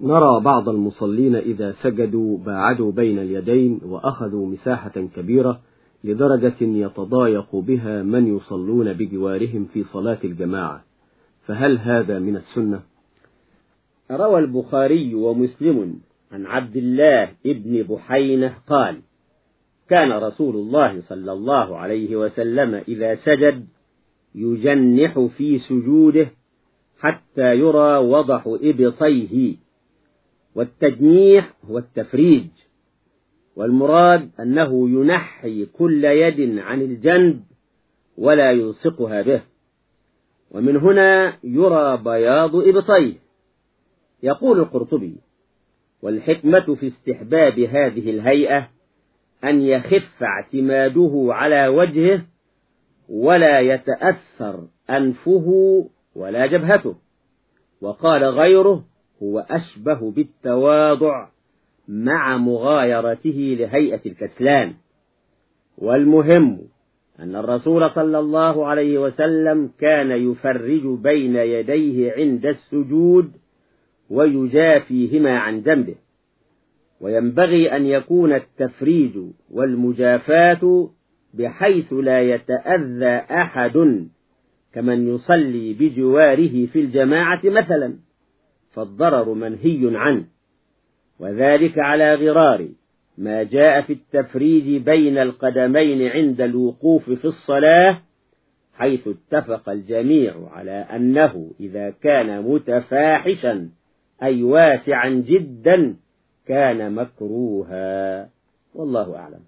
نرى بعض المصلين إذا سجدوا باعدوا بين اليدين وأخذوا مساحة كبيرة لدرجة يتضايق بها من يصلون بجوارهم في صلاة الجماعة فهل هذا من السنة؟ روى البخاري ومسلم عن عبد الله ابن بحينة قال كان رسول الله صلى الله عليه وسلم إذا سجد يجنح في سجوده حتى يرى وضح إبطيه والتجنيح هو التفريج والمراد أنه ينحي كل يد عن الجنب ولا يلصقها به ومن هنا يرى بياض إبطيه يقول القرطبي والحكمة في استحباب هذه الهيئة أن يخف اعتماده على وجهه ولا يتأثر أنفه ولا جبهته وقال غيره هو أشبه بالتواضع مع مغايرته لهيئة الكسلان. والمهم أن الرسول صلى الله عليه وسلم كان يفرج بين يديه عند السجود ويجافيهما عن جنبه. وينبغي أن يكون التفريج والمجافاة بحيث لا يتأذى أحد كمن يصلي بجواره في الجماعة مثلا. فالضرر منهي عنه. وذلك على غرار ما جاء في التفريج بين القدمين عند الوقوف في الصلاة حيث اتفق الجميع على أنه إذا كان متفاحشا أي واسعا جدا كان مكروها. والله أعلم.